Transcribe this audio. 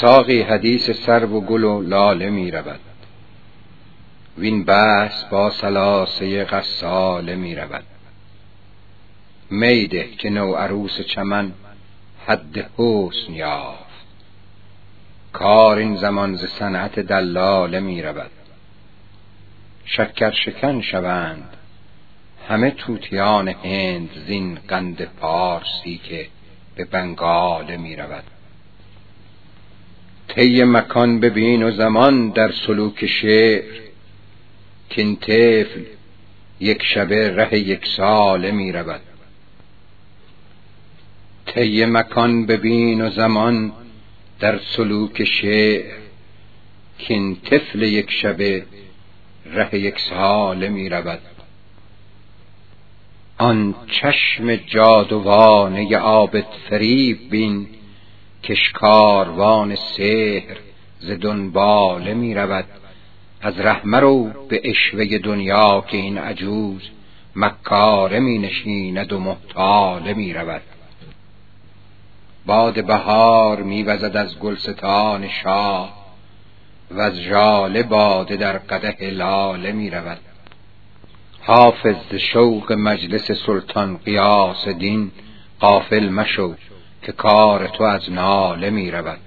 ساقی حدیث سرو و گل و لاله می رود. وین بحث با سلاسه غساله می رود. میده که نو عروس چمن حد حسن یافت. کار این زمان ز صنعت دلاله می رود. شکر شکن شوند. همه توتیان هند زین قند پارسی که به بنگاله می رود. طی مکان ببین و زمان در سلوک شعر. کین طفل یک شبه ره یک ساله می رود. طی مکان ببین و زمان در سلوک شعر. کین طفل یک شبه ره یک ساله می رود. آن چشم جادوانه عابد فریب بین کشکاروان سحر ز دنباله می رود. از ره رو به عشوه دنیا که این عجوز مکاره می نشیند و محتاله می رود. باد بهار می وزد از گلستان شاه و از ژاله باده در قدح لاله می رود. حافظ شوق مجلس سلطان قیاس دین غافل مشو. که کار تو از ناله می رود